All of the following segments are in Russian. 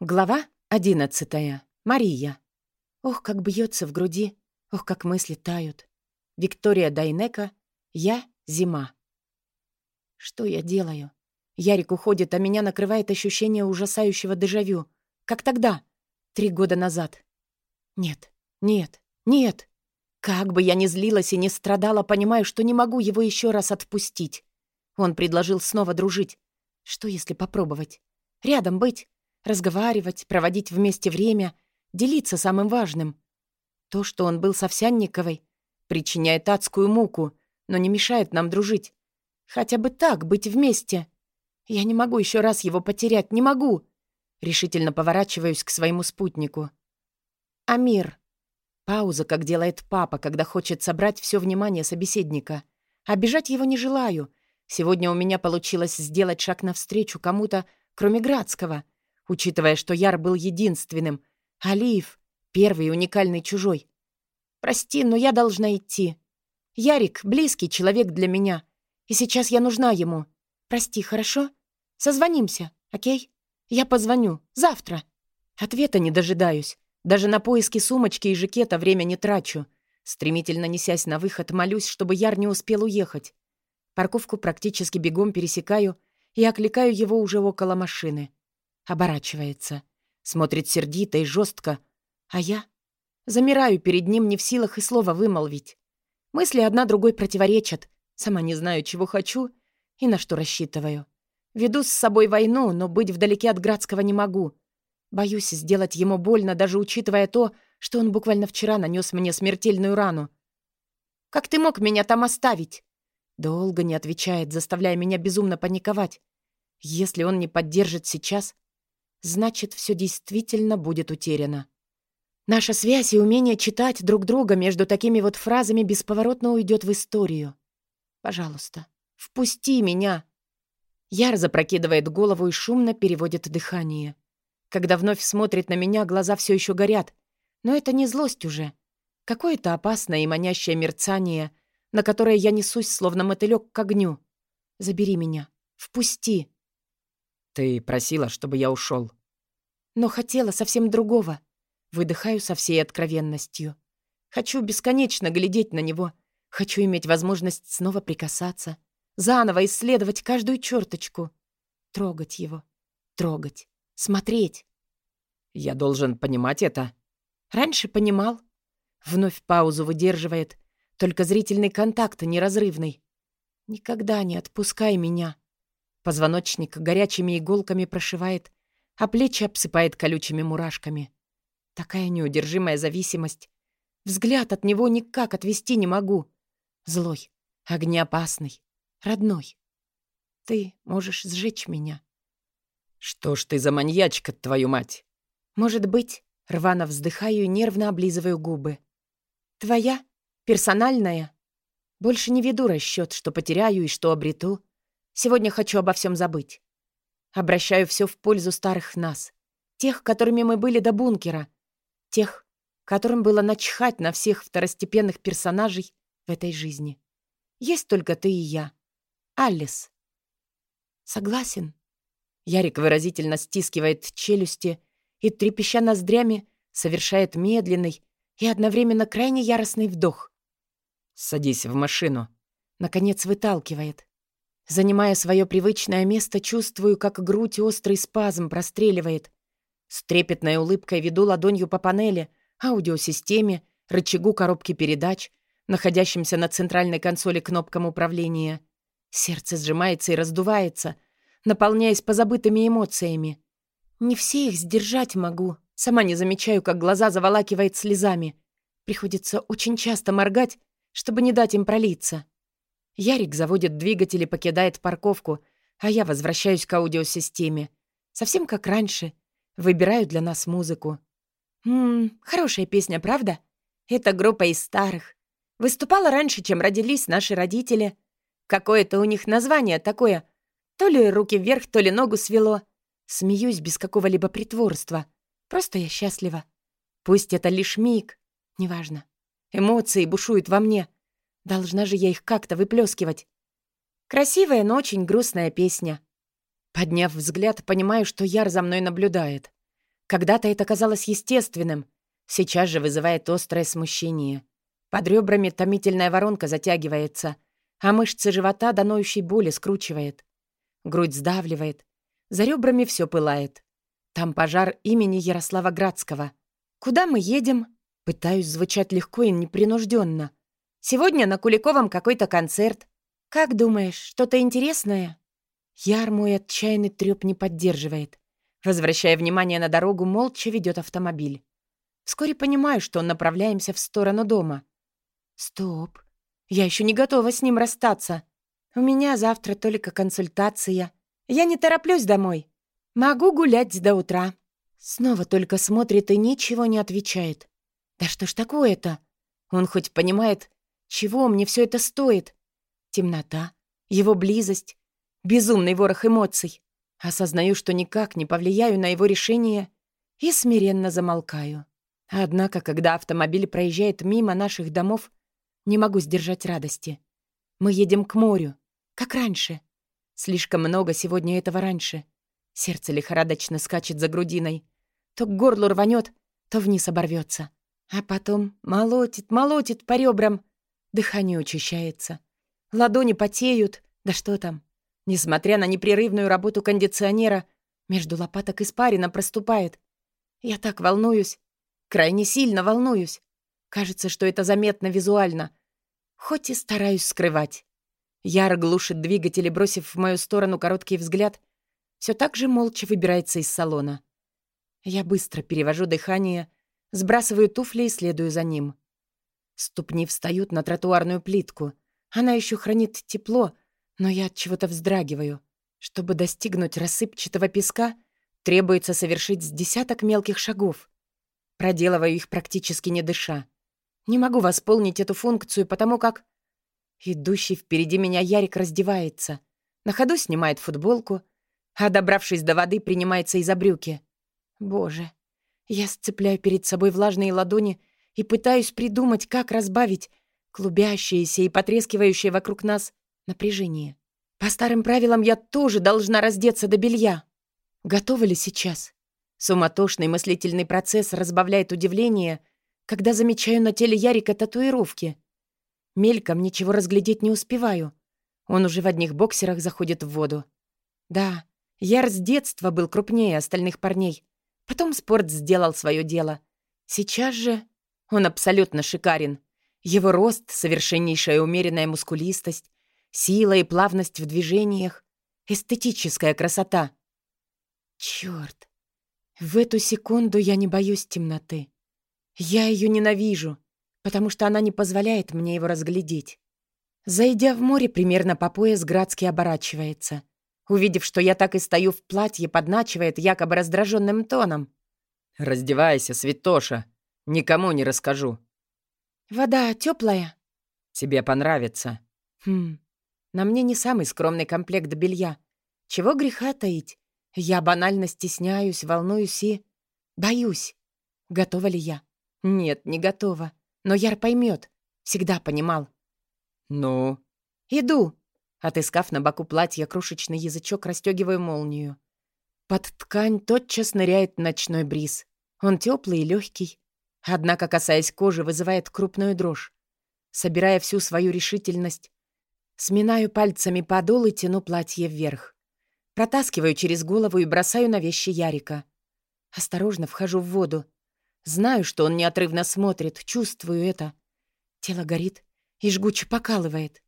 Глава одиннадцатая. Мария. Ох, как бьется в груди, ох, как мысли тают. Виктория Дайнека. Я — зима. Что я делаю? Ярик уходит, а меня накрывает ощущение ужасающего дежавю. Как тогда, три года назад. Нет, нет, нет. Как бы я ни злилась и не страдала, понимаю, что не могу его еще раз отпустить. Он предложил снова дружить. Что, если попробовать? Рядом быть? Разговаривать, проводить вместе время, делиться самым важным. То, что он был с Овсянниковой, причиняет адскую муку, но не мешает нам дружить. Хотя бы так, быть вместе. Я не могу еще раз его потерять, не могу. Решительно поворачиваюсь к своему спутнику. Амир. Пауза, как делает папа, когда хочет собрать все внимание собеседника. Обижать его не желаю. Сегодня у меня получилось сделать шаг навстречу кому-то, кроме Градского — учитывая, что Яр был единственным. Алиев — первый уникальный чужой. Прости, но я должна идти. Ярик — близкий человек для меня, и сейчас я нужна ему. Прости, хорошо? Созвонимся, окей? Я позвоню. Завтра. Ответа не дожидаюсь. Даже на поиски сумочки и жакета время не трачу. Стремительно несясь на выход, молюсь, чтобы Яр не успел уехать. Парковку практически бегом пересекаю и окликаю его уже около машины. Оборачивается. Смотрит сердито и жестко. А я замираю перед ним не в силах и слова вымолвить. Мысли одна другой противоречат. Сама не знаю, чего хочу и на что рассчитываю. Веду с собой войну, но быть вдалеке от Градского не могу. Боюсь сделать ему больно, даже учитывая то, что он буквально вчера нанес мне смертельную рану. «Как ты мог меня там оставить?» Долго не отвечает, заставляя меня безумно паниковать. Если он не поддержит сейчас, значит, все действительно будет утеряно. Наша связь и умение читать друг друга между такими вот фразами бесповоротно уйдет в историю. Пожалуйста, впусти меня. Яр запрокидывает голову и шумно переводит дыхание. Когда вновь смотрит на меня, глаза все еще горят. Но это не злость уже. Какое-то опасное и манящее мерцание, на которое я несусь, словно мотылек к огню. Забери меня. Впусти. «Ты просила, чтобы я ушел. Но хотела совсем другого. Выдыхаю со всей откровенностью. Хочу бесконечно глядеть на него. Хочу иметь возможность снова прикасаться. Заново исследовать каждую черточку. Трогать его. Трогать. Смотреть. Я должен понимать это. Раньше понимал. Вновь паузу выдерживает. Только зрительный контакт неразрывный. Никогда не отпускай меня. Позвоночник горячими иголками прошивает, а плечи обсыпает колючими мурашками. Такая неудержимая зависимость. Взгляд от него никак отвести не могу. Злой, огнеопасный, родной. Ты можешь сжечь меня. Что ж ты за маньячка, твою мать? Может быть, рвано вздыхаю и нервно облизываю губы. Твоя? Персональная? Больше не веду расчет, что потеряю и что обрету. Сегодня хочу обо всем забыть. Обращаю все в пользу старых нас. Тех, которыми мы были до бункера. Тех, которым было начхать на всех второстепенных персонажей в этой жизни. Есть только ты и я. Алис. Согласен. Ярик выразительно стискивает челюсти и, трепеща ноздрями, совершает медленный и одновременно крайне яростный вдох. «Садись в машину». Наконец выталкивает. Занимая свое привычное место, чувствую, как грудь острый спазм простреливает. С трепетной улыбкой веду ладонью по панели, аудиосистеме, рычагу коробки передач, находящимся на центральной консоли кнопкам управления. Сердце сжимается и раздувается, наполняясь позабытыми эмоциями. Не все их сдержать могу. Сама не замечаю, как глаза заволакивает слезами. Приходится очень часто моргать, чтобы не дать им пролиться. Ярик заводит двигатель и покидает парковку, а я возвращаюсь к аудиосистеме. Совсем как раньше. Выбираю для нас музыку. Ммм, хорошая песня, правда? Это группа из старых. Выступала раньше, чем родились наши родители. Какое-то у них название такое. То ли руки вверх, то ли ногу свело. Смеюсь без какого-либо притворства. Просто я счастлива. Пусть это лишь миг. Неважно. Эмоции бушуют во мне — Должна же я их как-то выплескивать. Красивая, но очень грустная песня. Подняв взгляд, понимаю, что Яр за мной наблюдает. Когда-то это казалось естественным, сейчас же вызывает острое смущение. Под ребрами томительная воронка затягивается, а мышцы живота до ноющей боли скручивает. Грудь сдавливает. За ребрами все пылает. Там пожар имени Ярослава Градского. Куда мы едем? Пытаюсь звучать легко и непринужденно. Сегодня на Куликовом какой-то концерт. Как думаешь, что-то интересное? Яр мой отчаянный трёп не поддерживает. Возвращая внимание на дорогу, молча ведет автомобиль. Вскоре понимаю, что направляемся в сторону дома. Стоп. Я еще не готова с ним расстаться. У меня завтра только консультация. Я не тороплюсь домой. Могу гулять до утра. Снова только смотрит и ничего не отвечает. Да что ж такое-то? Он хоть понимает, чего мне все это стоит? Темнота, его близость, безумный ворох эмоций. Осознаю, что никак не повлияю на его решение и смиренно замолкаю. Однако, когда автомобиль проезжает мимо наших домов, не могу сдержать радости. Мы едем к морю, как раньше. Слишком много сегодня этого раньше. Сердце лихорадочно скачет за грудиной. То к горлу рванет, то вниз оборвется. А потом молотит, молотит по ребрам. Дыхание учащается. Ладони потеют. Да что там? Несмотря на непрерывную работу кондиционера, между лопаток испарина проступает. Я так волнуюсь. Крайне сильно волнуюсь. Кажется, что это заметно визуально. Хоть и стараюсь скрывать. Яр глушит двигатель и, бросив в мою сторону короткий взгляд, все так же молча выбирается из салона. Я быстро перевожу дыхание, сбрасываю туфли и следую за ним. Ступни встают на тротуарную плитку. Она еще хранит тепло, но я от чего-то вздрагиваю. Чтобы достигнуть рассыпчатого песка, требуется совершить с десяток мелких шагов. Проделываю их практически не дыша. Не могу восполнить эту функцию, потому как... Идущий впереди меня Ярик раздевается. На ходу снимает футболку, а, добравшись до воды, принимается из-за брюки. Боже, я сцепляю перед собой влажные ладони и пытаюсь придумать, как разбавить клубящееся и потрескивающее вокруг нас напряжение. По старым правилам я тоже должна раздеться до белья. Готова ли сейчас? Суматошный мыслительный процесс разбавляет удивление, когда замечаю на теле Ярика татуировки. Мельком ничего разглядеть не успеваю. Он уже в одних боксерах заходит в воду. Да, Яр с детства был крупнее остальных парней. Потом спорт сделал свое дело. Сейчас же он абсолютно шикарен. Его рост, совершеннейшая умеренная мускулистость, сила и плавность в движениях, эстетическая красота. Чёрт! В эту секунду я не боюсь темноты. Я ее ненавижу, потому что она не позволяет мне его разглядеть. Зайдя в море примерно по пояс, Градский оборачивается. Увидев, что я так и стою в платье, подначивает якобы раздраженным тоном. «Раздевайся, святоша!» Никому не расскажу. Вода теплая. Тебе понравится. Хм. На мне не самый скромный комплект белья. Чего греха таить? Я банально стесняюсь, волнуюсь и... Боюсь. Готова ли я? Нет, не готова. Но Яр поймет. Всегда понимал. Ну? Иду. Отыскав на боку платья крошечный язычок, расстегиваю молнию. Под ткань тотчас ныряет ночной бриз. Он теплый и легкий, Однако, касаясь кожи, вызывает крупную дрожь. Собирая всю свою решительность, сминаю пальцами подол и тяну платье вверх. Протаскиваю через голову и бросаю на вещи Ярика. Осторожно вхожу в воду. Знаю, что он неотрывно смотрит, чувствую это. Тело горит и жгуче покалывает.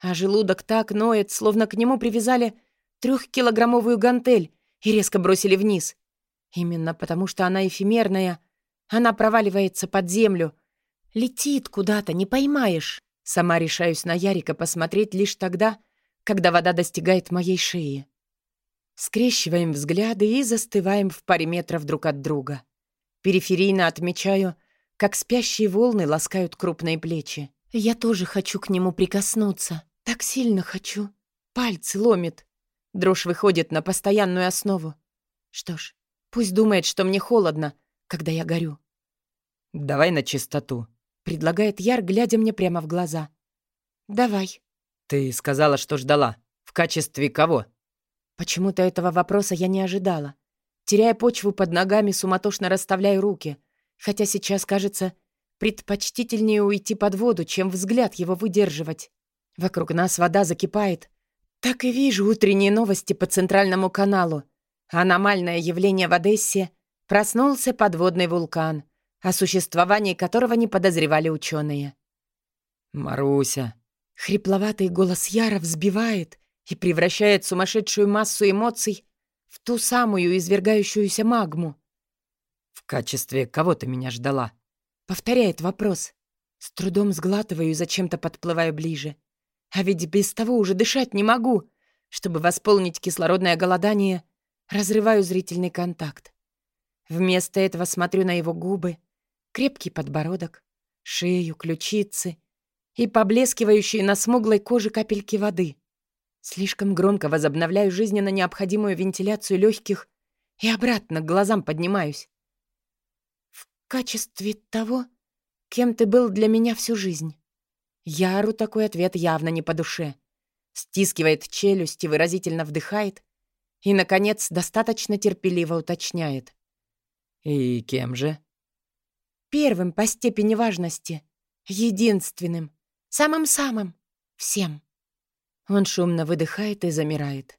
А желудок так ноет, словно к нему привязали трехкилограммовую гантель и резко бросили вниз. Именно потому, что она эфемерная — она проваливается под землю. Летит куда-то, не поймаешь. Сама решаюсь на Ярика посмотреть лишь тогда, когда вода достигает моей шеи. Скрещиваем взгляды и застываем в паре метров друг от друга. Периферийно отмечаю, как спящие волны ласкают крупные плечи. Я тоже хочу к нему прикоснуться. Так сильно хочу. Пальцы ломит. Дрожь выходит на постоянную основу. Что ж, пусть думает, что мне холодно, когда я горю. «Давай на чистоту», — предлагает Яр, глядя мне прямо в глаза. «Давай». «Ты сказала, что ждала. В качестве кого?» Почему-то этого вопроса я не ожидала. Теряя почву под ногами, суматошно расставляю руки, хотя сейчас, кажется, предпочтительнее уйти под воду, чем взгляд его выдерживать. Вокруг нас вода закипает. Так и вижу утренние новости по центральному каналу. Аномальное явление в Одессе проснулся подводный вулкан, о существовании которого не подозревали ученые. «Маруся!» Хрипловатый голос Яра взбивает и превращает сумасшедшую массу эмоций в ту самую извергающуюся магму. «В качестве кого ты меня ждала?» Повторяет вопрос. С трудом сглатываю и зачем-то подплываю ближе. А ведь без того уже дышать не могу. Чтобы восполнить кислородное голодание, разрываю зрительный контакт. Вместо этого смотрю на его губы, крепкий подбородок, шею, ключицы и поблескивающие на смуглой коже капельки воды. Слишком громко возобновляю жизненно необходимую вентиляцию легких и обратно к глазам поднимаюсь. В качестве того, кем ты был для меня всю жизнь. Яру такой ответ явно не по душе. Стискивает челюсть и выразительно вдыхает. И, наконец, достаточно терпеливо уточняет. «И кем же?» «Первым по степени важности. Единственным. Самым-самым. Всем». Он шумно выдыхает и замирает.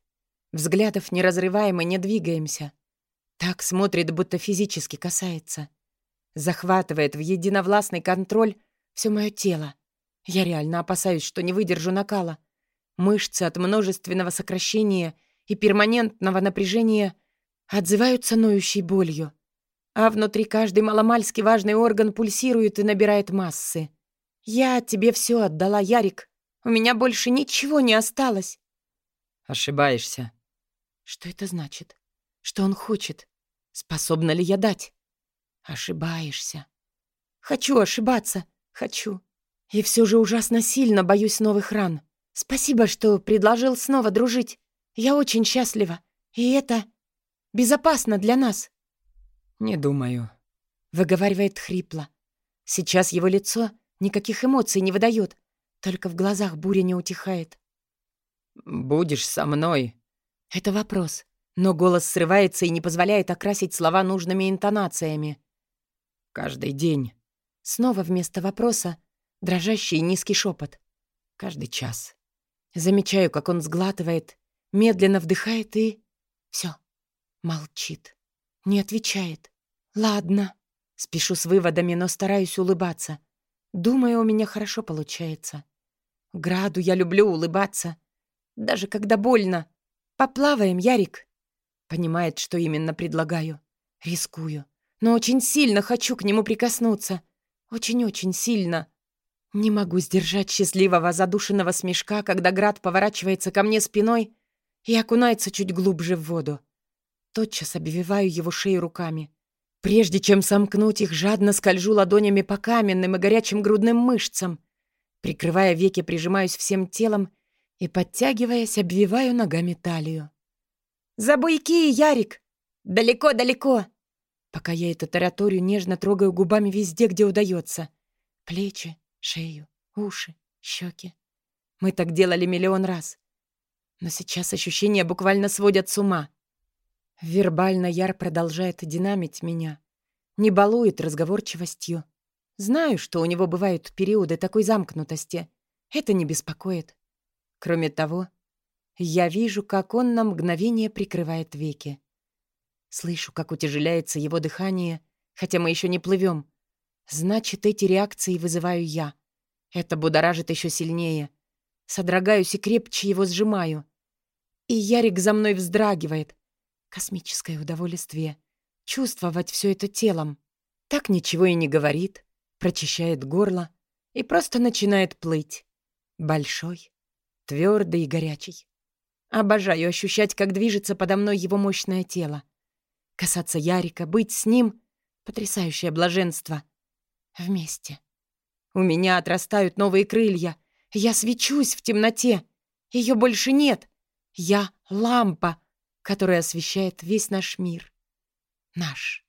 Взглядов не разрываем не двигаемся. Так смотрит, будто физически касается. Захватывает в единовластный контроль все мое тело. Я реально опасаюсь, что не выдержу накала. Мышцы от множественного сокращения и перманентного напряжения отзываются ноющей болью. А внутри каждый маломальски важный орган пульсирует и набирает массы. «Я тебе все отдала, Ярик. У меня больше ничего не осталось». «Ошибаешься». «Что это значит? Что он хочет? Способна ли я дать?» «Ошибаешься». «Хочу ошибаться. Хочу. И все же ужасно сильно боюсь новых ран. Спасибо, что предложил снова дружить. Я очень счастлива. И это безопасно для нас». «Не думаю», — выговаривает хрипло. Сейчас его лицо никаких эмоций не выдает, только в глазах буря не утихает. «Будешь со мной?» Это вопрос, но голос срывается и не позволяет окрасить слова нужными интонациями. «Каждый день». Снова вместо вопроса дрожащий низкий шепот. Каждый час. Замечаю, как он сглатывает, медленно вдыхает и... все, Молчит. Не отвечает. Ладно. Спешу с выводами, но стараюсь улыбаться. Думаю, у меня хорошо получается. Граду я люблю улыбаться. Даже когда больно. Поплаваем, Ярик. Понимает, что именно предлагаю. Рискую. Но очень сильно хочу к нему прикоснуться. Очень-очень сильно. Не могу сдержать счастливого задушенного смешка, когда Град поворачивается ко мне спиной и окунается чуть глубже в воду. Тотчас обвиваю его шею руками. Прежде чем сомкнуть их, жадно скольжу ладонями по каменным и горячим грудным мышцам. Прикрывая веки, прижимаюсь всем телом и, подтягиваясь, обвиваю ногами талию. «За буйки, Ярик! Далеко-далеко!» Пока я эту тараторию нежно трогаю губами везде, где удается. Плечи, шею, уши, щеки. Мы так делали миллион раз. Но сейчас ощущения буквально сводят с ума. Вербально Яр продолжает динамить меня. Не балует разговорчивостью. Знаю, что у него бывают периоды такой замкнутости. Это не беспокоит. Кроме того, я вижу, как он на мгновение прикрывает веки. Слышу, как утяжеляется его дыхание, хотя мы еще не плывем. Значит, эти реакции вызываю я. Это будоражит еще сильнее. Содрогаюсь и крепче его сжимаю. И Ярик за мной вздрагивает. Космическое удовольствие. Чувствовать все это телом. Так ничего и не говорит. Прочищает горло и просто начинает плыть. Большой, твердый и горячий. Обожаю ощущать, как движется подо мной его мощное тело. Касаться Ярика, быть с ним — потрясающее блаженство — Вместе. У меня отрастают новые крылья. Я свечусь в темноте. Ее больше нет. Я лампа, которая освещает весь наш мир. Наш.